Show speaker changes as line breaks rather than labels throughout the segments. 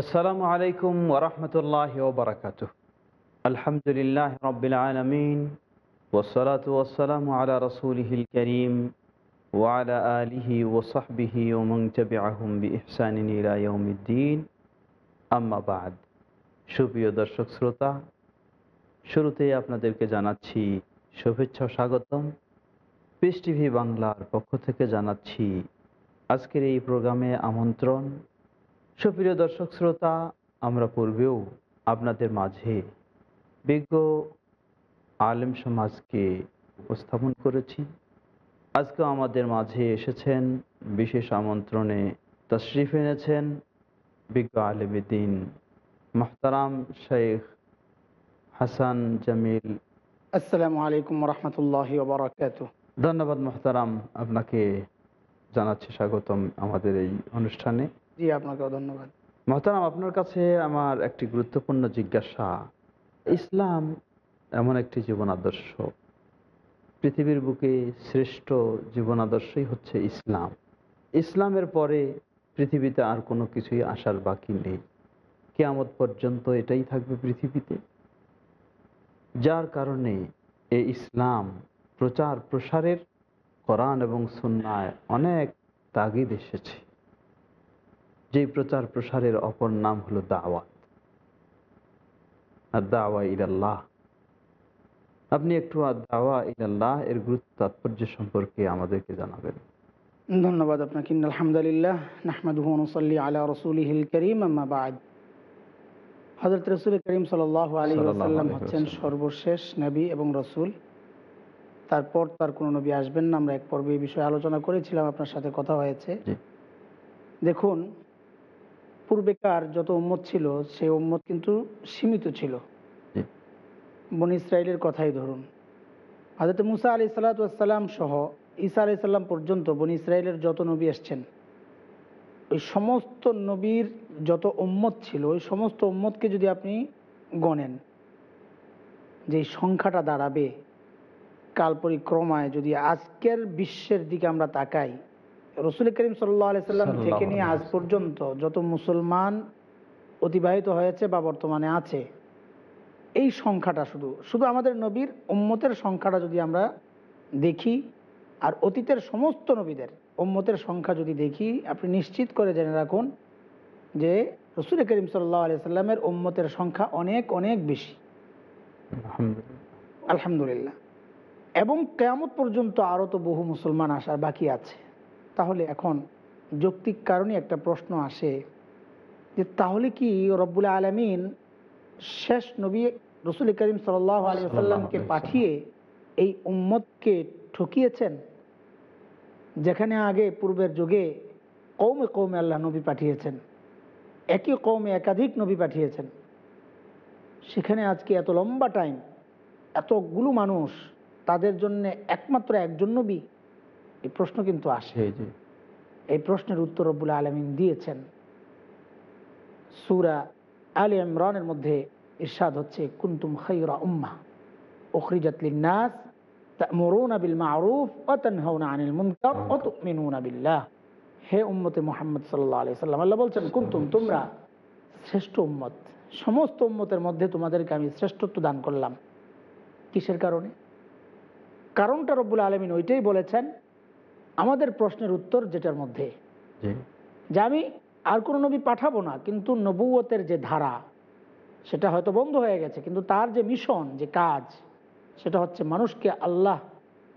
আসসালামু আলাইকুম ওরহমতুল্লাহ ওবরাকাত আলহামদুলিল্লাহ রবিল আলমিন ওসলাত ওসালাম আলা রসুলহিল করিম ওয়ালা আলিহি ওসহবিহি ওমং তবিআহম বি ইহসানিন ইলা ইয়াউমিদ্দিন। আম্মা বাদ। সুপ্রিয় দর্শক শ্রোতা, শুরুতেই আপনাদেরকে জানাচ্ছি শুভেচ্ছা স্বাগতম। পিস টিভি বাংলার পক্ষ থেকে জানাচ্ছি আজকের এই প্রোগ্রামে আমন্ত্রণ সুপ্রিয় দর্শক শ্রোতা আমরা পূর্বেও আপনাদের মাঝে বিজ্ঞ আলেম সমাজকে উপস্থাপন করেছি। আজকে আমাদের মাঝে এসেছেন বিশেষ আমন্ত্রণে তশরিফ এনেছেন বিজ্ঞ আলেমদিন মাহতারাম শেখ হাসান জামিল।
আসসালামু আলাইকুম রহমতুল্লাহ
ধন্যবাদ মোহতারাম আপনাকে জানাচ্ছি স্বাগতম আমাদের এই অনুষ্ঠানে।
জি, আপনাকেও ধন্যবাদ।
মহতারাম, আপনার কাছে আমার একটি গুরুত্বপূর্ণ জিজ্ঞাসা। ইসলাম এমন একটি জীবন আদর্শ। পৃথিবীর বুকে শ্রেষ্ঠ জীবন আদর্শই হচ্ছে ইসলাম। ইসলামের পরে পৃথিবীতে আর কোনো কিছুই আসার বাকি নেই। কেয়ামত পর্যন্ত এটাই থাকবে পৃথিবীতে। যার কারণে এই ইসলাম প্রচার প্রসারের কোরআন এবং সুন্নায় অনেক তাগিদ এসেছে। যে প্রচার প্রসারের অপর নাম হলো দাওয়াত। আর দাওয়া ইলাল্লাহ। আপনি একটু আর দাওয়া ইলাল্লাহ এর গুরুত্ব তাৎপর্য সম্পর্কে আমাদেরকে জানাবেন।
ধন্যবাদ আপনাকে। আলহামদুলিল্লাহ নাহমাদুহু নসল্লি আলা রসুলিহিল করিম আম্মা হজরত রসুল করিম সাল আলী আসাল্লাম হচ্ছেন সর্বশেষ নবী এবং রসুল। তারপর তার কোনো নবী আসবেন না আমরা এক পর্বে এই বিষয়ে আলোচনা করেছিলাম আপনার সাথে কথা হয়েছে। দেখুন পূর্বেকার যত উম্মত ছিল সেই উম্মত কিন্তু সীমিত ছিল। বন ইসরায়েলের কথাই ধরুন হাজরত মুসা আলি সাল্লাতাম সহ ঈসা আলি সাল্লাম পর্যন্ত বন ইসরায়েলের যত নবী এসছেন ওই সমস্ত নবীর যত উম্মত ছিল ওই সমস্ত উম্মতকে যদি আপনি গণেন যে সংখ্যাটা দাঁড়াবে কাল পরিক্রমায় যদি আজকের বিশ্বের দিকে আমরা তাকাই রসুল করিম সাল্লাম থেকে নিয়ে আজ পর্যন্ত যত মুসলমান অতিবাহিত হয়েছে বা বর্তমানে আছে এই সংখ্যাটা শুধু শুধু আমাদের নবীর উম্মতের সংখ্যাটা যদি আমরা দেখি আর অতীতের সমস্ত নবীদের উম্মতের সংখ্যা যদি দেখি আপনি নিশ্চিত করে জেনে রাখুন যে রসুল করিম সাল্লাহ আলি সাল্লামের উম্মতের সংখ্যা অনেক অনেক বেশি।
আলহামদুলিল্লাহ।
আলহামদুলিল্লাহ। এবং কেয়ামত পর্যন্ত আরও তো বহু মুসলমান আসার বাকি আছে। তাহলে এখন যৌক্তিক কারণে একটা প্রশ্ন আসে যে তাহলে কি রব্বুল আলমিন শেষ নবী রসুল করিম সাল আলী সাল্লামকে পাঠিয়ে এই উম্মতকে ঠকিয়েছেন? যেখানে আগে পূর্বের যুগে কৌমে কৌমে আল্লাহ নবী পাঠিয়েছেন একই কৌমে একাধিক নবী পাঠিয়েছেন। সেখানে আজকে এত লম্বা টাইম এতগুলো মানুষ তাদের জন্য একমাত্র একজন নবী এই প্রশ্ন কিন্তু আসে এই প্রশ্নের উত্তর রব্বুল আলমিন দিয়েছেন। সুরা আলী ইমরানের মধ্যে ইরশাদ হচ্ছে, কুন্তুম খৈরা উম্মা হে উম্মতে সাল্লাম, আল্লাহ বলছেন, কুন্তুম, তোমরা শ্রেষ্ঠ উম্মত, সমস্ত উম্মতের মধ্যে তোমাদেরকে আমি শ্রেষ্ঠত্ব দান করলাম। কিসের কারণে? কারণটা রব্বুল আলমিন ওইটাই বলেছেন আমাদের প্রশ্নের উত্তর যেটার মধ্যে। যে আমি আর কোনো নবী পাঠাবো না কিন্তু নবুয়তের যে ধারা সেটা হয়তো বন্ধ হয়ে গেছে কিন্তু তার যে মিশন যে কাজ সেটা হচ্ছে মানুষকে আল্লাহ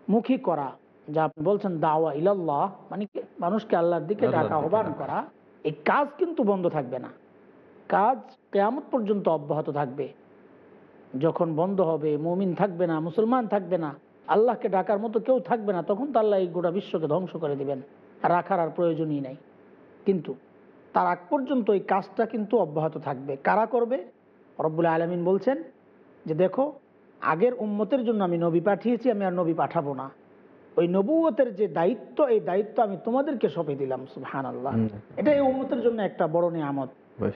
মুখী করা যা আপনি বলছেন দাওয়া ইলাল্লাহ মানে কি মানুষকে আল্লাহর দিকে ডাকা আহ্বান করা এই কাজ কিন্তু বন্ধ থাকবে না। কাজ কেয়ামত পর্যন্ত অব্যাহত থাকবে। যখন বন্ধ হবে মুমিন থাকবে না মুসলমান থাকবে না আল্লাহকে ডাকার মতো কেউ থাকবে না তখন তো আল্লাহ এই গোটা বিশ্বকে ধ্বংস করে দিবেন। রাখার আর প্রয়োজনই নাই। কিন্তু তার আগ পর্যন্ত এই কাজটা কিন্তু অব্যাহত থাকবে। কারা করবে? রব্বুল আলমিন বলছেন যে দেখো আগের উম্মতের জন্য আমি নবী পাঠিয়েছি আমি আর নবী পাঠাবো না। ওই নবুয়তের যে দায়িত্ব এই দায়িত্ব আমি তোমাদেরকে সঁপে দিলাম সুহান আল্লাহ। এটা এই উম্মতের জন্য একটা বড় নিয়ামত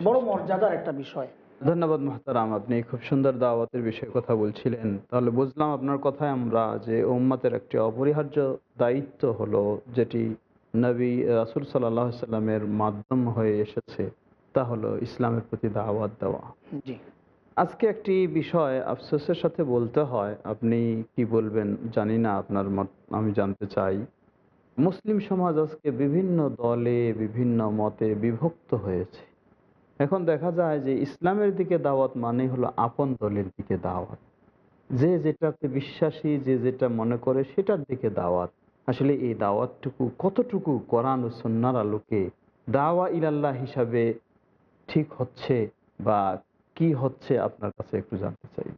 বড় মর্যাদার একটা বিষয়।
ধন্যবাদ মহতারাম আপনি খুব সুন্দর দাওয়াতের বিষয়ে কথা বলছিলেন। তাহলে বুঝলাম আপনার কথায় আমরা যে উম্মাতের একটি অপরিহার্য দায়িত্ব হলো যেটি নবী রাসুল সাল্লাহ সাল্লামের মাধ্যম হয়ে এসেছে তা হলো ইসলামের প্রতি দাওয়াত দেওয়া।
জি।
আজকে একটি বিষয় আফসোসের সাথে বলতে হয় আপনি কি বলবেন জানি না আপনার মত আমি জানতে চাই। মুসলিম সমাজ আজকে বিভিন্ন দলে বিভিন্ন মতে বিভক্ত হয়েছে। এখন দেখা যায় যে ইসলামের দিকে দাওয়াত মানে হলো আপন দলের দিকে দাওয়াত। যে যেটাতে বিশ্বাসী, যে যেটা মনে করে সেটার দিকে দাওয়াত। আসলে এই দাওয়াতটুকু কতটুকু কোরআন ও সন্ন্যার আলোকে দাওয়া ইলাল্লাহ হিসাবে ঠিক হচ্ছে বা কি হচ্ছে আপনার কাছে একটু জানতে চাই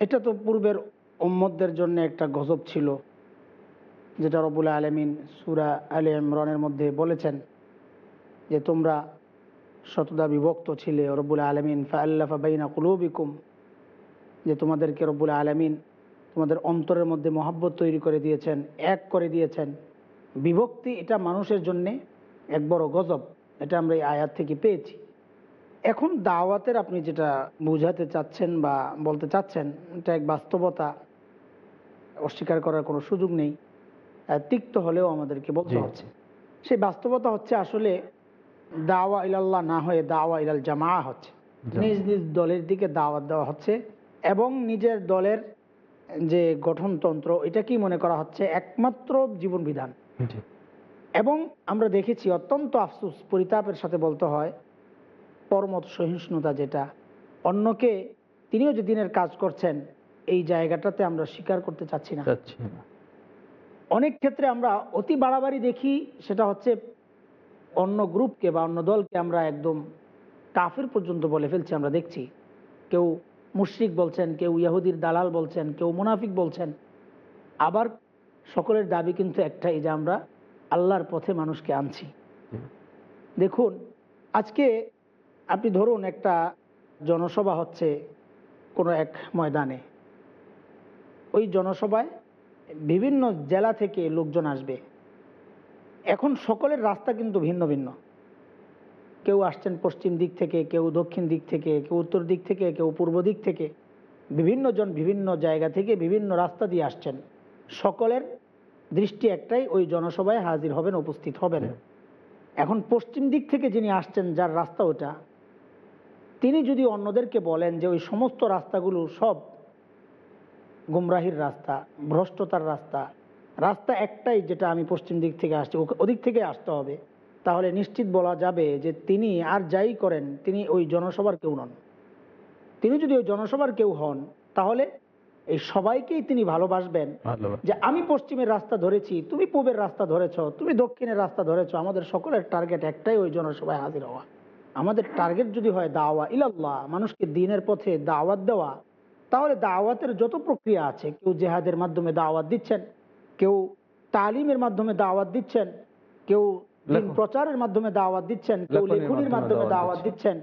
এটা তো পূর্বের উম্মতদের জন্য একটা গজব ছিল, যেটা রবুল আলমিন সুরা আলী ইমরানের মধ্যে বলেছেন যে তোমরা শতদা বিভক্ত ছিলে রব্বুল আলমিন। ফাল্লাফা বাইনা কুলুবিকুম যে তোমাদেরকে রব্বুল আলমিন তোমাদের অন্তরের মধ্যে মহাব্বত তৈরি করে দিয়েছেন এক করে দিয়েছেন। বিভক্তি এটা মানুষের জন্যে এক বড় গজব এটা আমরা এই আয়াত থেকে পেয়েছি। এখন দাওয়াতের আপনি যেটা বোঝাতে চাচ্ছেন বা বলতে চাচ্ছেন এটা এক বাস্তবতা অস্বীকার করার কোনো সুযোগ নেই। তিক্ত হলেও আমাদেরকে বলতে। হচ্ছে। সেই বাস্তবতা হচ্ছে আসলে দাওয়া ইলাল্লাহ না হয়ে দাওয়া ইলাল জামা হচ্ছে। নিজ নিজ দলের দিকে দাওয়াত দেওয়া হচ্ছে এবং নিজের দলের যে গঠনতন্ত্র এটা কি মনে করা হচ্ছে? একমাত্র জীবন বিধান। এবং আমরা দেখেছি অত্যন্ত আফসোস পরিতাপের সাথে বলতে হয় পরমত সহিষ্ণুতা যেটা অন্যকে তিনিও যে দিনের কাজ করছেন এই জায়গাটাতে আমরা স্বীকার করতে চাচ্ছি না। অনেক ক্ষেত্রে আমরা অতি বাড়াবাড়ি দেখি সেটা হচ্ছে অন্য গ্রুপকে বা অন্য দলকে আমরা একদম কাফের পর্যন্ত বলে ফেলছি, আমরা দেখছি। কেউ মুশরিক বলছেন, কেউ ইয়াহুদির দালাল বলছেন, কেউ মুনাফিক বলছেন। আবার সকলের দাবি কিন্তু একটাই যে আমরা আল্লাহর পথে মানুষকে আনছি। দেখুন, আজকে আপনি ধরুন একটা জনসভা হচ্ছে কোনো এক ময়দানে। ওই জনসভায় বিভিন্ন জেলা থেকে লোকজন আসবে। এখন সকলের রাস্তা কিন্তু ভিন্ন ভিন্ন। কেউ আসছেন পশ্চিম দিক থেকে, কেউ দক্ষিণ দিক থেকে, কেউ উত্তর দিক থেকে, কেউ পূর্ব দিক থেকে। বিভিন্ন জন বিভিন্ন জায়গা থেকে বিভিন্ন রাস্তা দিয়ে আসছেন। সকলের দৃষ্টি একটাই, ওই জনসভায় হাজির হবেন, উপস্থিত হবেন। এখন পশ্চিম দিক থেকে যিনি আসছেন, যার রাস্তা ওটা, তিনি যদি অন্যদেরকে বলেন যে ওই সমস্ত রাস্তাগুলো সব গুমরাহির রাস্তা, ভ্রষ্টতার রাস্তা রাস্তা একটাই যেটা আমি পশ্চিম দিক থেকে আসছি ওদিক থেকে আসতে হবে। তাহলে নিশ্চিত বলা যাবে যে তিনি আর যাই করেন তিনি ওই জনসভার কেউ নন। তিনি যদি ওই জনসভার কেউ হন তাহলে এই সবাইকেই তিনি ভালোবাসবেন। যে আমি পশ্চিমের রাস্তা ধরেছি তুমি পূবের রাস্তা ধরেছ তুমি দক্ষিণের রাস্তা ধরেছ আমাদের সকলের টার্গেট একটাই ওই জনসভায় হাজির হওয়া। আমাদের টার্গেট যদি হয় দাওয়া ইলাল্লাহ মানুষকে দিনের পথে দাওয়াত দেওয়া তাহলে দাওয়াতের যত প্রক্রিয়া আছে কেউ জেহাদের মাধ্যমে দাওয়াত দিচ্ছেন কেউ তালিমের মাধ্যমে দাওয়াত দিচ্ছেন কেউ প্রচারের মাধ্যমে দাওয়াত দিচ্ছেন কেউ
লেখনির মাধ্যমে দাওয়াত
দিচ্ছেন।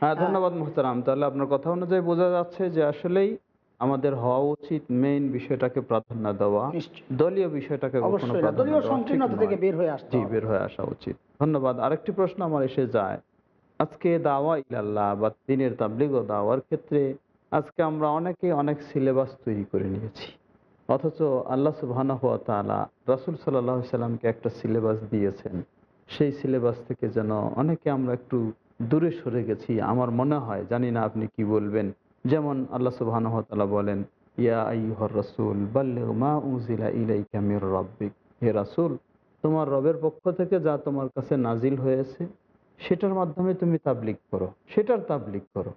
হ্যাঁ ধন্যবাদ মোহতারাম। তাহলে আপনার কথা অনুযায়ী বোঝা যাচ্ছে যে আসলেই আমাদের হওয়া উচিত মেইন বিষয়টাকে প্রাধান্য দেওয়া দলীয় বিষয়টাকে
দলীয় সংকীর্ণতা থেকে বের হয়ে আসতে
বের হয়ে আসা উচিত। ধন্যবাদ। আরেকটি প্রশ্ন আমার এসে যায়। আজকে দাওয়া ইলাল্লাহ বা দিনের তাবলিগ দাওয়ার ক্ষেত্রে আজকে আমরা অনেকে অনেক সিলেবাস তৈরি করে নিয়েছি। অথচ আল্লাহ তাআলা রাসূল সাল্লাল্লাহু সাল্লামকে একটা সিলেবাস দিয়েছেন। সেই সিলেবাস থেকে যেন অনেকে আমরা একটু দূরে সরে গেছি। আমার মনে হয়, জানি না আপনি কি বলবেন। যেমন আল্লাহ তাআলা বলেন, ইয়া আইয়ুহার রাসূল মা রাব্বিক। হে রাসূল, তোমার রবের পক্ষ থেকে যা তোমার কাছে নাজিল হয়েছে, সেটার মাধ্যমে তুমি তাবলিগ করো, সেটার তাবলিগ করো।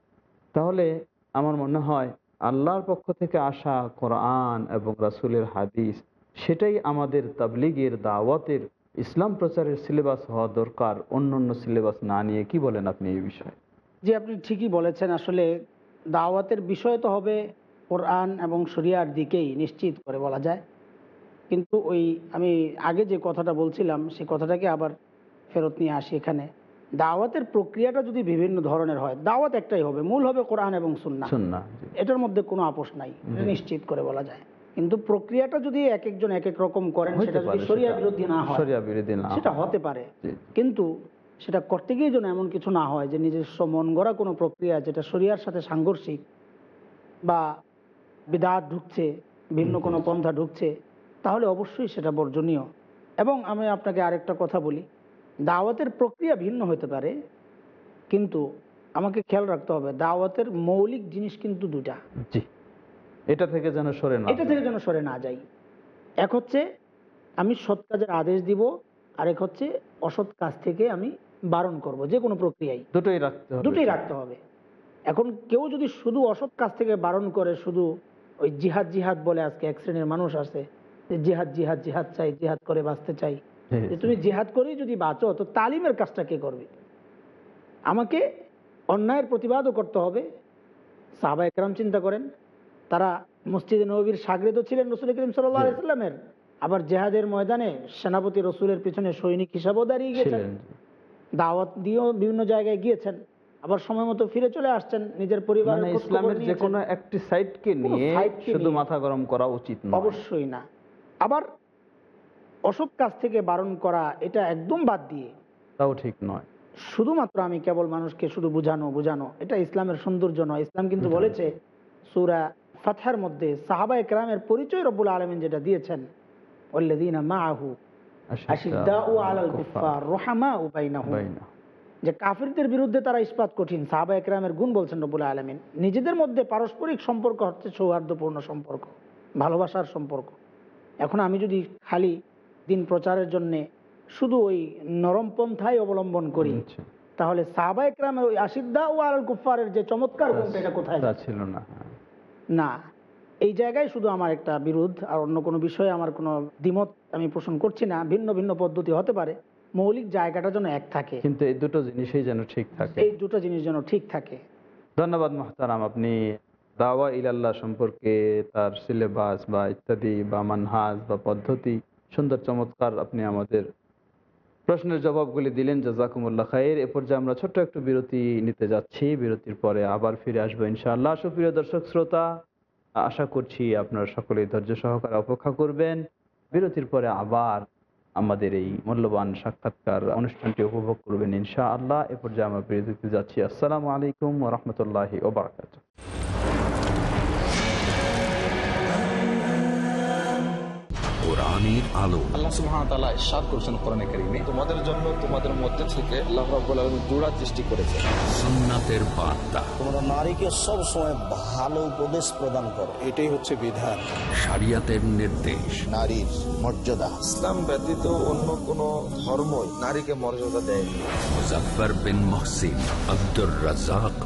তাহলে আমার মনে হয় আল্লাহর পক্ষ থেকে আসা কোরআন এবং রাসুলের হাদিস, সেটাই আমাদের তাবলিগের দাওয়াতের ইসলাম প্রচারের সিলেবাস হওয়া দরকার। অন্য অন্য সিলেবাস না নিয়ে কি বলেন আপনি এই বিষয়ে?
যে আপনি ঠিকই বলেছেন। আসলে দাওয়াতের বিষয় তো হবে কোরআন এবং শরিয়ার দিকেই নিশ্চিত করে বলা যায়। কিন্তু ওই আমি আগে যে কথাটা বলছিলাম সেই কথাটাকে আবার ফেরত নিয়ে আসি এখানে। দাওয়াতের প্রক্রিয়াটা যদি বিভিন্ন ধরনের হয় দাওয়াত একটাই হবে মূল হবে কোরআন এবং সুন্না এটার মধ্যে কোনো আপোষ নাই নিশ্চিত করে বলা যায়। কিন্তু প্রক্রিয়াটা যদি এক একজন এক এক রকম করেন সেটা যদি
সেটা।
বিরোধী না হয় সেটা হতে পারে। কিন্তু সেটা করতে গিয়ে যেন এমন কিছু না হয় যে নিজস্ব মন গড়া কোনো প্রক্রিয়া যেটা শরিয়ার সাথে সাংঘর্ষিক বা বিদাত ঢুকছে ভিন্ন কোনো পন্থা ঢুকছে তাহলে অবশ্যই সেটা বর্জনীয়। এবং আমি আপনাকে আরেকটা কথা বলি দাওয়াতের প্রক্রিয়া ভিন্ন হতে পারে কিন্তু আমাকে খেয়াল রাখতে হবে দাওয়াতের মৌলিক জিনিস কিন্তু দুটা
এটা থেকে যেন সরে না
এটা থেকে যেন সরে না যাই এক হচ্ছে আমি সৎ কাজের আদেশ দিব আরেক হচ্ছে অসৎ কাজ থেকে আমি বারণ করব যে কোনো প্রক্রিয়ায়।
দুটোই রাখতে হবে
দুটোই রাখতে হবে। এখন কেউ যদি শুধু অসৎ কাজ থেকে বারণ করে শুধু ওই জিহাদ জিহাদ বলে আজকে এক শ্রেণির মানুষ আছে যে জিহাদ জিহাদ জিহাদ চাই জিহাদ করে বাঁচতে চাই যে তুমি জিহাদ করেই যদি বাঁচো তো তালিমের কাজটা কে করবে? আমাকে অন্যায়ের প্রতিবাদও করতে হবে। সাহাবা একরাম চিন্তা করেন তারা মসজিদে নবীর সাগরে তো ছিলেন রসুল করিম সাল্লাহ আলাইস্লামের আবার জেহাদের ময়দানে সেনাপতি রসুলের পিছনে সৈনিক হিসাবেও দাঁড়িয়ে গেছেন দাওয়াত দিয়েও বিভিন্ন জায়গায় গিয়েছেন। আবার সময় মতো ফিরে চলে আসছেন নিজের পরিবারের
মানে ইসলামের যে কোনো একটি সাইডকে নিয়ে শুধু মাথা গরম করা উচিত
অবশ্যই না। আবার অসৎ কাজ থেকে বারণ করা এটা একদম বাদ দিয়ে।
তাও ঠিক নয়।
শুধুমাত্র আমি কেবল মানুষকে শুধু বুঝানো বুঝানো এটা ইসলামের সৌন্দর্য নয়। ইসলাম কিন্তু বলেছে সুরা ফাতহার মধ্যে সাহাবা একরামের পরিচয় রব্বুল আলমিন যেটা দিয়েছেন ওল্লাদিনা মাহু যে কাফিরদের বিরুদ্ধে তারা ইস্পাত কঠিন। সাহাবা একরামের গুণ বলছেন রব্বুল আলমিন। নিজেদের মধ্যে পারস্পরিক সম্পর্ক হচ্ছে সৌহার্দ্যপূর্ণ সম্পর্ক ভালোবাসার সম্পর্ক। এখন আমি যদি খালি দিন প্রচারের জন্যে শুধু ওই নরম পন্থাই অবলম্বন করি।
আচ্ছা।
তাহলে সাহাবা একরামের ওই আশিদ্দা ও আল কুফারের যে চমৎকার গুণটা এটা কোথায়?
ছিল না।
না। এই জায়গায় শুধু আমার একটা বিরোধ আর অন্য কোনো বিষয়ে আমার কোনো দ্বিমত আমি পোষণ করছি না। ভিন্ন ভিন্ন পদ্ধতি হতে পারে। মৌলিক জায়গাটা যেন এক থাকে।
কিন্তু এই দুটো জিনিসই যেন ঠিক থাকে।
এই দুটো জিনিস যেন ঠিক থাকে।
ধন্যবাদ মহতারাম আপনি দাওয়া ইলাল্লাহ সম্পর্কে তার সিলেবাস বা ইত্যাদি বা মানহাজ বা পদ্ধতি সুন্দর চমৎকার আপনি আমাদের প্রশ্নের জবাবগুলি দিলেন, জাজাকুমুল্লাহ খায়ের। এ পর্যায়ে আমরা ছোট্ট একটু বিরতি নিতে যাচ্ছি। বিরতির পরে আবার ফিরে আসব ইনশাআল্লাহ। সুপ্রিয় দর্শক, শ্রোতা, আশা করছি আপনারা সকলেই ধৈর্য সহকারে অপেক্ষা করবেন। বিরতির পরে আবার আমাদের এই মূল্যবান সাক্ষাৎকার অনুষ্ঠানটি উপভোগ করবেন ইনশা আল্লাহ এ পর্যায়ে আমরা বিরতিতে যাচ্ছি। আসসালামু আলাইকুম রহমতুল্লাহি ওবরাকাত
কোরআনের আলো।
আল্লাহ সুবহানাহু ওয়া তাআলা ইরশাদ করেছেন কোরআনে কারীমে। তোমাদের জন্য তোমাদের মধ্যে থেকে আল্লাহ রাব্বুল আলামিন জোড়া সৃষ্টি করেছে।
সুন্নাতের বার্তা।
তোমরা নারীকে সবসময় ভালো উপদেশ প্রদান করো।
এটাই হচ্ছে বিধান।
শরিয়াতের নির্দেশ।
নারীর মর্যাদা।
ইসলাম ব্যতীত অন্য কোন ধর্মই নারীকে মর্যাদা দেয়নি।
Muzaffar bin Mohsin Abdur Razzaq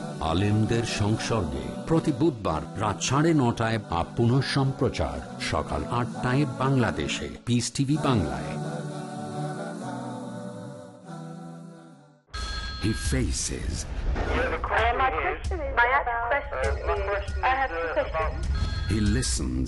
আলেমদের সংসর্গে প্রতি বুধবার রাত সাড়ে নটায় বা পুনঃ সম্প্রচার সকাল আটটায় বাংলাদেশে পিস টিভি বাংলায় He faces,
Uh, my question is my question is I have two questions.
he listens,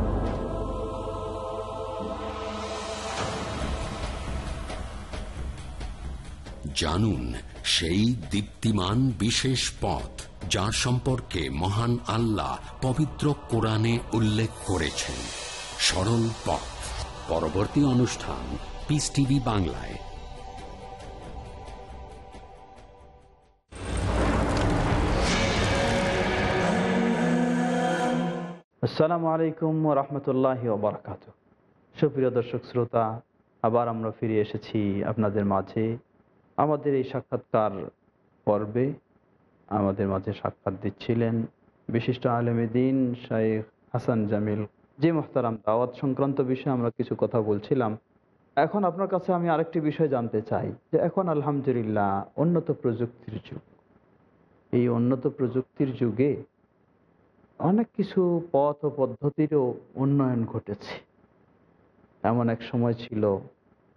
জানুন সেই দীপ্তিমান বিশেষ পথ যার সম্পর্কে মহান আল্লাহ পবিত্র কোরআনে উল্লেখ করেছেন। সরল পথ। পরবর্তী অনুষ্ঠান পিস টিভি বাংলায়।
আসসালামু আলাইকুম রহমতুল্লাহ ওবরাকাত সুপ্রিয় দর্শক, শ্রোতা, আবার আমরা ফিরে এসেছি আপনাদের মাঝে আমাদের এই সাক্ষাৎকার পর্বে আমাদের মাঝে সাক্ষাৎ দিচ্ছিলেন বিশিষ্ট আলেমে দিন শাইখ হাসান জামিল। জি মোহতারাম, দাওয়াত সংক্রান্ত বিষয়ে আমরা কিছু কথা বলছিলাম। এখন আপনার কাছে আমি আরেকটি বিষয় জানতে চাই যে এখন আলহামদুলিল্লাহ উন্নত প্রযুক্তির যুগ। এই উন্নত প্রযুক্তির যুগে অনেক কিছু পথ ও পদ্ধতিরও উন্নয়ন ঘটেছে। এমন এক সময় ছিল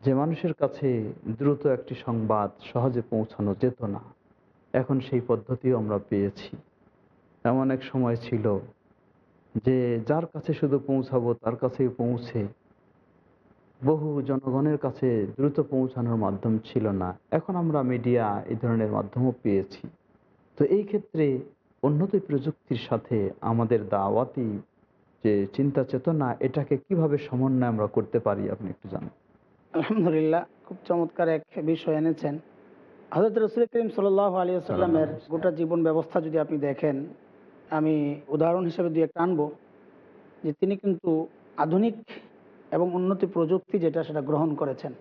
যে মানুষের কাছে দ্রুত একটি সংবাদ সহজে পৌঁছানো যেত না, এখন সেই পদ্ধতিও আমরা পেয়েছি। এমন এক সময় ছিল যে যার কাছে শুধু পৌঁছাবো, তার কাছেই পৌঁছে বহু জনগণের কাছে দ্রুত পৌঁছানোর মাধ্যম ছিল না। এখন আমরা মিডিয়া এই ধরনের মাধ্যমও পেয়েছি। তো এই ক্ষেত্রে উন্নত প্রযুক্তির সাথে আমাদের দাওয়াতি যে চিন্তা চেতনা এটাকে কীভাবে সমন্বয় আমরা করতে পারি, আপনি একটু জানান।
আলহামদুলিল্লাহ খুব চমৎকার এক বিষয় এনেছেন। হজরত রসুল করিম সাল আলী আসাল্লামের গোটা জীবন ব্যবস্থা যদি আপনি দেখেন আমি উদাহরণ হিসেবে দুই একটা আনব। যে তিনি কিন্তু আধুনিক এবং উন্নতি প্রযুক্তি যেটা সেটা গ্রহণ করেছেন।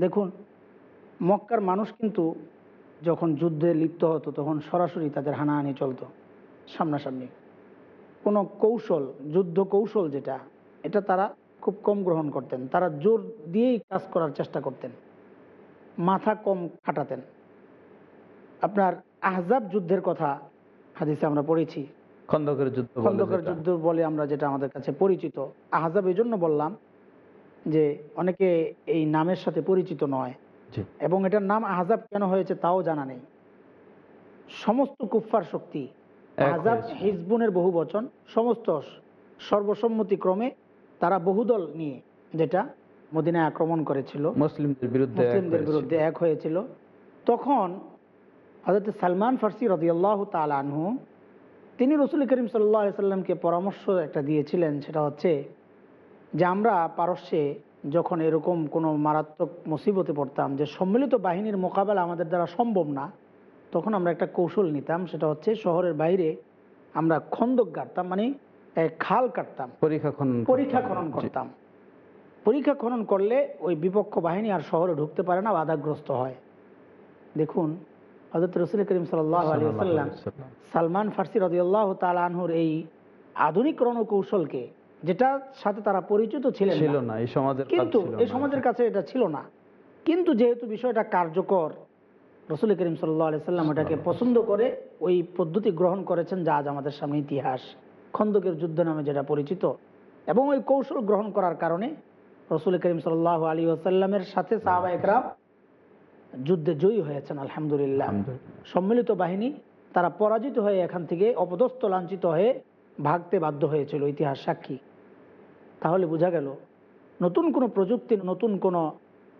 দেখুন মক্কার মানুষ কিন্তু যখন যুদ্ধে লিপ্ত হতো তখন সরাসরি তাদের হানাহানি চলতো সামনাসামনি। কোনো কৌশল যুদ্ধ কৌশল যেটা এটা তারা খুব কম গ্রহণ করতেন। তারা জোর দিয়েই কাজ করার চেষ্টা করতেন। মাথা কম খাটাতেন। আপনার আহজাব যুদ্ধের কথা হাদিসে আমরা পড়েছি।
খন্দকের যুদ্ধ
খন্দকের যুদ্ধ বলে আমরা যেটা আমাদের কাছে পরিচিত। আহজাব এই জন্য বললাম যে অনেকে এই নামের সাথে পরিচিত নয়। এবং এটার নাম আহজাব কেন হয়েছে তাও জানা নেই। সমস্ত কুফফার শক্তি আহজাব হিজবুনের বহু বচন সমস্ত সর্বসম্মতিক্রমে তারা বহুদল নিয়ে যেটা মদিনায় আক্রমণ করেছিল
মুসলিমদের বিরুদ্ধে
মুসলিমদের বিরুদ্ধে এক হয়েছিল। তখন হজরত সালমান ফার্সি রদিয়াল্লাহ আনহু তিনি রসুল করিম সাল্লাহ সাল্লামকে পরামর্শ একটা দিয়েছিলেন সেটা হচ্ছে যে আমরা পারস্যে যখন এরকম কোনো মারাত্মক মুসিবতে পড়তাম যে সম্মিলিত বাহিনীর মোকাবেলা আমাদের দ্বারা সম্ভব না তখন আমরা একটা কৌশল নিতাম সেটা হচ্ছে শহরের বাইরে আমরা খন্দক গাড়তাম মানে খাল কাটতাম।
পরীক্ষা খনন
পরীক্ষা খনন করতাম। পরীক্ষা খনন করলে ওই বিপক্ষ বাহিনী আর শহরে ঢুকতে পারে না বাধাগ্রস্ত হয়। দেখুন হজরত রসুল করিম সাল্লাহ সাল্লাম সালমান ফার্সি রদিয়াল্লাহ তালানহুর এই আধুনিক রণকৌশলকে যেটার সাথে তারা পরিচিত ছিলেন
ছিল
না।
এই সমাজের
কিন্তু এই সমাজের কাছে এটা ছিল না। কিন্তু যেহেতু বিষয়টা কার্যকর রসুল করিম সাল্লাহ আলি সাল্লাম এটাকে পছন্দ করে ওই পদ্ধতি গ্রহণ করেছেন যা আজ আমাদের সামনে ইতিহাস। খন্দকের যুদ্ধ নামে যেটা পরিচিত এবং ওই কৌশল গ্রহণ করার কারণে রসুল করিম সাল্লাহ আলী আসাল্লামের সাথে সাহাবা একরাম যুদ্ধে জয়ী হয়েছেন আলহামদুলিল্লাহ
আলহামদুলিল্লাহ।
সম্মিলিত বাহিনী তারা পরাজিত হয়ে এখান থেকে অপদস্থ লাঞ্ছিত হয়ে ভাগতে বাধ্য হয়েছিল ইতিহাস সাক্ষী তাহলে বোঝা গেল নতুন কোনো প্রযুক্তি নতুন কোনো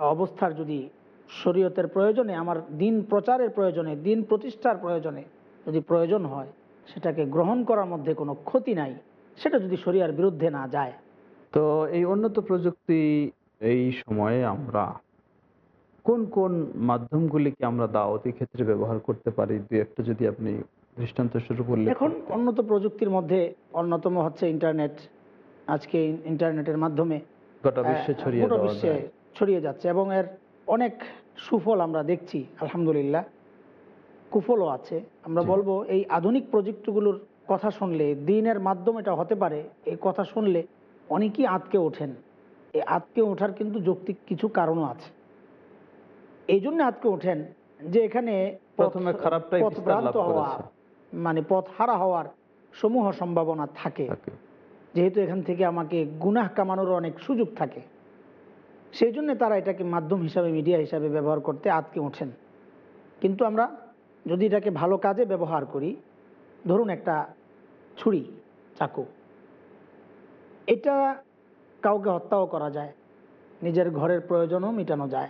অবস্থার যদি শরীয়তের প্রয়োজনে আমার দিন প্রচারের প্রয়োজনে দিন প্রতিষ্ঠার প্রয়োজনে যদি প্রয়োজন হয় সেটাকে গ্রহণ করার মধ্যে কোনো ক্ষতি নাই সেটা যদি শরিয়ার বিরুদ্ধে না যায়।
তো এই উন্নত প্রযুক্তি এই সময়ে আমরা কোন কোন মাধ্যমগুলিকে আমরা দাওয়াতি ক্ষেত্রে ব্যবহার করতে পারি? দুই একটা যদি আপনি দৃষ্টান্ত শুরু করলে
এখন উন্নত প্রযুক্তির মধ্যে অন্যতম হচ্ছে ইন্টারনেট। আজকে ইন্টারনেটের মাধ্যমে
গোটা বিশ্বে ছড়িয়ে
গোটা বিশ্বে ছড়িয়ে যাচ্ছে এবং এর অনেক সুফল আমরা দেখছি আলহামদুলিল্লাহ। কুফলও আছে। আমরা। বলব এই আধুনিক প্রযুক্তিগুলোর কথা শুনলে দিনের মাধ্যম এটা হতে পারে এই কথা শুনলে অনেকেই আতকে ওঠেন। এই আতকে ওঠার কিন্তু যৌক্তিক কিছু কারণও আছে। এই জন্য আতকে ওঠেন যে এখানে পথ-
প্রথমে
পথভ্রান্ত হওয়া মানে পথ হারা হওয়ার সমূহ সম্ভাবনা থাকে।
থাকে।
যেহেতু এখান থেকে আমাকে গুনাহ কামানোর অনেক সুযোগ থাকে। সেই জন্য তারা এটাকে মাধ্যম হিসাবে মিডিয়া হিসাবে ব্যবহার করতে আতকে ওঠেন। কিন্তু আমরা যদি এটাকে ভালো কাজে ব্যবহার করি ধরুন একটা ছুরি চাকু এটা কাউকে হত্যাও করা যায় নিজের ঘরের প্রয়োজনও মেটানো যায়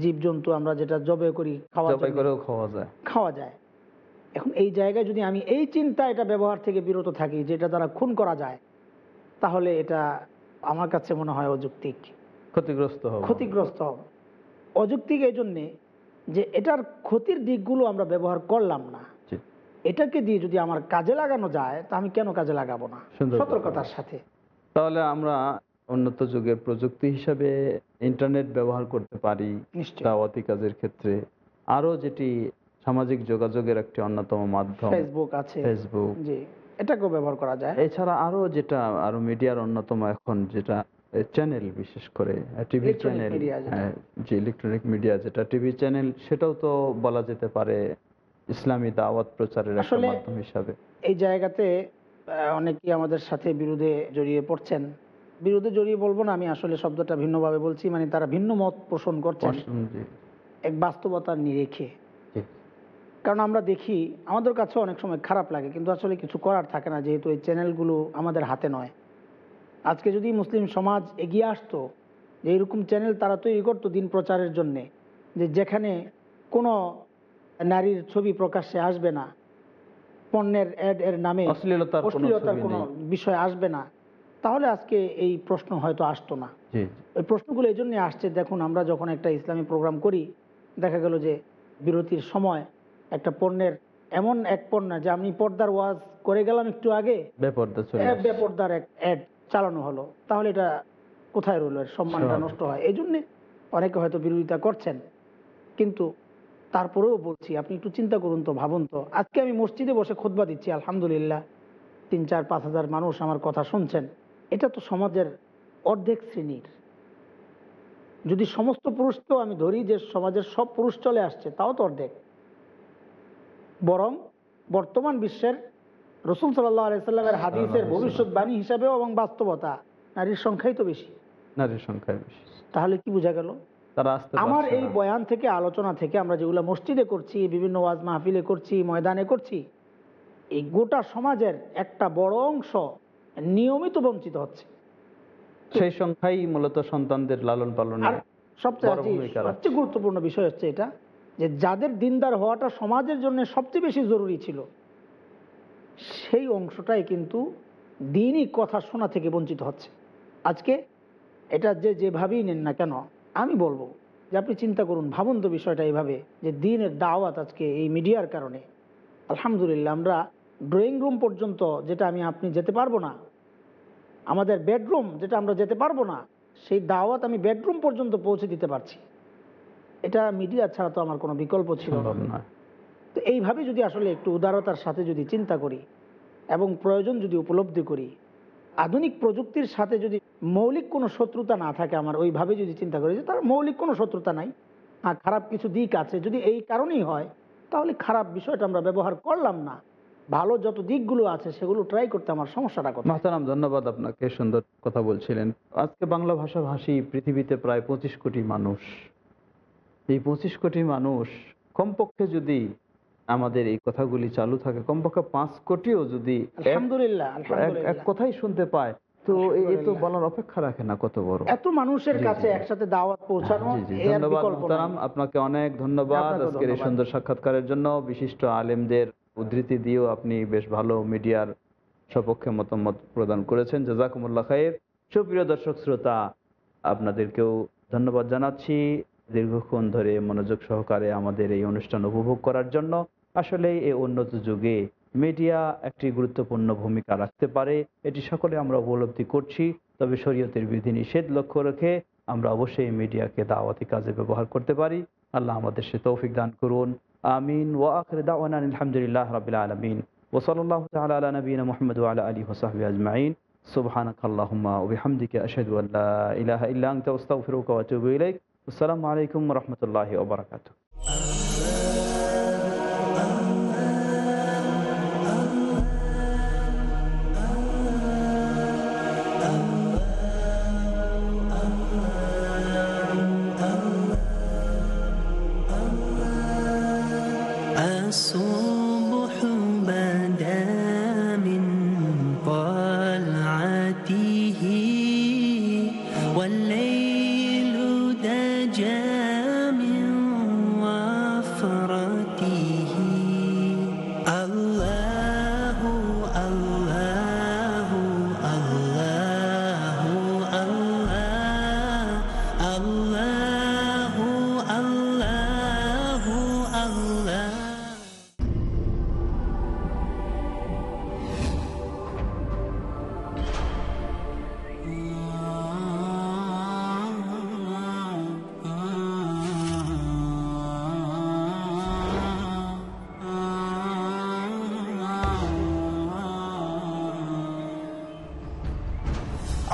জীবজন্তু আমরা যেটা জবে করি খাওয়া
খাওয়া যায়।
খাওয়া যায়। এখন এই জায়গায় যদি আমি এই চিন্তা এটা ব্যবহার থেকে বিরত থাকি যেটা দ্বারা খুন করা যায় তাহলে এটা আমার কাছে মনে হয় অযৌক্তিক।
ক্ষতিগ্রস্ত
ক্ষতিগ্রস্ত অযৌক্তিক এই জন্যে যে এটার ক্ষতির দিকগুলো আমরা ব্যবহার করলাম না। এটাকে দিয়ে যদি আমার কাজে লাগানো যায় তা আমি কেন কাজে লাগাবো না? সতর্কতার সাথে।
তাহলে আমরা উন্নত যুগের প্রযুক্তি হিসাবে ইন্টারনেট ব্যবহার করতে পারি দাওয়াতি কাজের ক্ষেত্রে। আরও যেটি সামাজিক যোগাযোগের একটি অন্যতম মাধ্যম।
ফেসবুক আছে।
ফেসবুক
জি এটাকেও ব্যবহার করা যায়।
এছাড়া আরও যেটা আরও মিডিয়ার অন্যতম এখন যেটা চ্যানেল বিশেষ করে টিভি চ্যানেল যে ইলেকট্রনিক মিডিয়া যেটা টিভি চ্যানেল সেটাও তো বলা যেতে পারে ইসলামী দাওয়াত প্রচারের একটা মাধ্যম হিসাবে।
এই জায়গাতে অনেকেই আমাদের সাথে বিরোধে জড়িয়ে পড়ছেন। বিরোধে জড়িয়ে বলব না আমি আসলে শব্দটা ভিন্নভাবে বলছি মানে তারা ভিন্ন মত পোষণ করছেন। এক বাস্তবতার নিরেখে। কারণ আমরা দেখি আমাদের কাছে অনেক সময় খারাপ লাগে কিন্তু আসলে কিছু করার থাকে না যেহেতু এই চ্যানেলগুলো আমাদের হাতে নয়। আজকে যদি মুসলিম সমাজ এগিয়ে আসতো যে এরকম চ্যানেল তারা তৈরি করতো দিন প্রচারের জন্যে যে যেখানে কোনো নারীর ছবি প্রকাশ্যে আসবে না পণ্যের অ্যাড এর নামে
অশ্লীলতার কোনো।
বিষয় আসবে না তাহলে আজকে এই প্রশ্ন হয়তো আসতো না ওই প্রশ্নগুলো এই জন্যে আসছে দেখুন আমরা যখন একটা ইসলামী প্রোগ্রাম করি দেখা গেল যে বিরতির সময় একটা পণ্যের এমন এক পণ্য যে আমি পর্দার ওয়াজ করে গেলাম একটু আগে। বেপর্দার এক অ্যাড চালানো হলো তাহলে এটা কোথায় রইল? সম্মানটা নষ্ট হয়। এই জন্যে অনেকে হয়তো বিরোধিতা করছেন কিন্তু তারপরেও বলছি আপনি একটু চিন্তা করুন তো ভাবুন তো। আজকে আমি মসজিদে বসে খোদবা দিচ্ছি আলহামদুলিল্লাহ। তিন চার পাঁচ হাজার মানুষ আমার কথা শুনছেন। এটা তো সমাজের অর্ধেক শ্রেণির। যদি সমস্ত পুরুষ তো আমি ধরি যে সমাজের সব পুরুষ চলে আসছে তাও তো অর্ধেক। বরং বর্তমান বিশ্বের রসুল সাল্লাহ আলাইসাল্লামের হাদিসের ভবিষ্যৎবাণী হিসাবেও এবং বাস্তবতা নারীর সংখ্যাই তো বেশি।
নারীর সংখ্যা বেশি।
তাহলে কি বোঝা গেল? আমার এই বয়ান থেকে আলোচনা থেকে আমরা যেগুলো মসজিদে করছি বিভিন্ন ওয়াজ মাহফিলে করছি ময়দানে করছি এই গোটা সমাজের একটা বড় অংশ নিয়মিত বঞ্চিত হচ্ছে।
সেই সংখ্যাই মূলত সন্তানদের লালন পালন
সবচেয়ে। সবচেয়ে গুরুত্বপূর্ণ বিষয় হচ্ছে এটা যে যাদের দিনদার হওয়াটা সমাজের জন্য সবচেয়ে বেশি জরুরি ছিল সেই অংশটাই কিন্তু দিনই কথা শোনা থেকে বঞ্চিত হচ্ছে। আজকে এটা যে যেভাবেই নেন না কেন, আমি বলব যে আপনি চিন্তা করুন, ভাবুন তো বিষয়টা এইভাবে যে দিনের দাওয়াত আজকে এই মিডিয়ার কারণে। আলহামদুলিল্লাহ, আমরা ড্রয়িং রুম পর্যন্ত যেটা আমি, আপনি যেতে পারব না, আমাদের বেডরুম যেটা আমরা যেতে পারব না, সেই দাওয়াত আমি বেডরুম পর্যন্ত পৌঁছে দিতে পারছি। এটা মিডিয়া ছাড়া তো আমার কোনো বিকল্প ছিল না। তো এইভাবে যদি আসলে একটু উদারতার সাথে যদি চিন্তা করি এবং প্রয়োজন যদি উপলব্ধি করি, আধুনিক প্রযুক্তির সাথে যদি মৌলিক কোনো শত্রুতা না থাকে আমার, ওইভাবে যদি চিন্তা করি যে তার মৌলিক কোনো শত্রুতা নাই হ্যাঁ খারাপ কিছু দিক আছে, যদি এই কারণেই হয়, তাহলে খারাপ বিষয়টা আমরা ব্যবহার করলাম না। ভালো যত দিকগুলো আছে সেগুলো ট্রাই করতে আমার সমস্যাটা কোথায়?
মাহতারাম, ধন্যবাদ আপনাকে, সুন্দর কথা বলছিলেন। আজকে বাংলা ভাষাভাষী পৃথিবীতে প্রায় পঁচিশ কোটি মানুষ। এই পঁচিশ কোটি মানুষ কমপক্ষে যদি আমাদের এই কথাগুলি চালু থাকে। কমপক্ষে পাঁচ কোটিও যদি এক-
আলহামদুলিল্লাহ
এক- এক কথাই শুনতে পায় তো এ- এ তো বলার অপেক্ষা রাখে না কত বড়।
এত মানুষের কাছে
জি, জি।
একসাথে দাওয়াত পৌঁছানো
জি জি
এর
ধন্যবাদ
বিকল্প
আপনাকে অনেক ধন্যবাদ। আজকের এই সুন্দর সাক্ষাৎকারের জন্য বিশিষ্ট আলেমদের উদ্ধৃতি দিয়েও আপনি বেশ ভালো মিডিয়ার সপক্ষে মতামত প্রদান করেছেন। জাজাকুমুল্লাহ খায়ের সুপ্রিয় দর্শক শ্রোতা আপনাদেরকেও ধন্যবাদ জানাচ্ছি। দীর্ঘক্ষণ ধরে মনোযোগ সহকারে আমাদের এই অনুষ্ঠান উপভোগ করার জন্য আসলে এই উন্নত যুগে মিডিয়া একটি গুরুত্বপূর্ণ ভূমিকা রাখতে পারে এটি সকলে আমরা উপলব্ধি করছি তবে শরীয়তের বিধিনিষেধ লক্ষ্য রেখে আমরা অবশ্যই মিডিয়াকে দাওয়াতি কাজে ব্যবহার করতে পারি আল্লাহ আমাদের সে তৌফিক দান করুন আমিন ওয়া আখরে দাওয়ানা আলহামদুলিল্লাহ রাবিল আলমিন ওসলাল্লাহ তালা আলা নবীন মোহাম্মদ আলা আলী ওসাহবি আজমাইন سبحانك اللهم وبحمدك أشهد أن لا إله إلا أنت أستغفرك وأتوب إليك السلام عليكم ورحمة الله وبركاته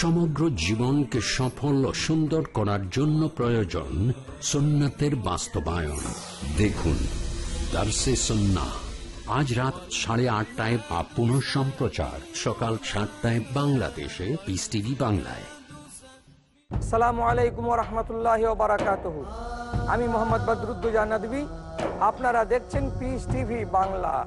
সমগ্র জীবনকে সফল ও সুন্দর করার জন্য প্রয়োজন সুন্নাতের বাস্তবায়ন। দেখুন, দার্সে সন্না। আজ রাত সাড়ে আটটায় বা পুনঃ সম্প্রচার। সকাল সাতটায় বাংলাদেশে। পিস টিভি বাংলায়।
সালামু আলাইকুম রহমতুল্লাহ আমি মোহাম্মদ বদরুদ্দুজা নদী আপনারা দেখছেন পিস টিভি বাংলা।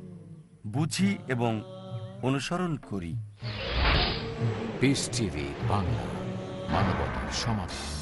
বুঝি এবং অনুসরণ করি।
বাংলা মানবতার সমাধান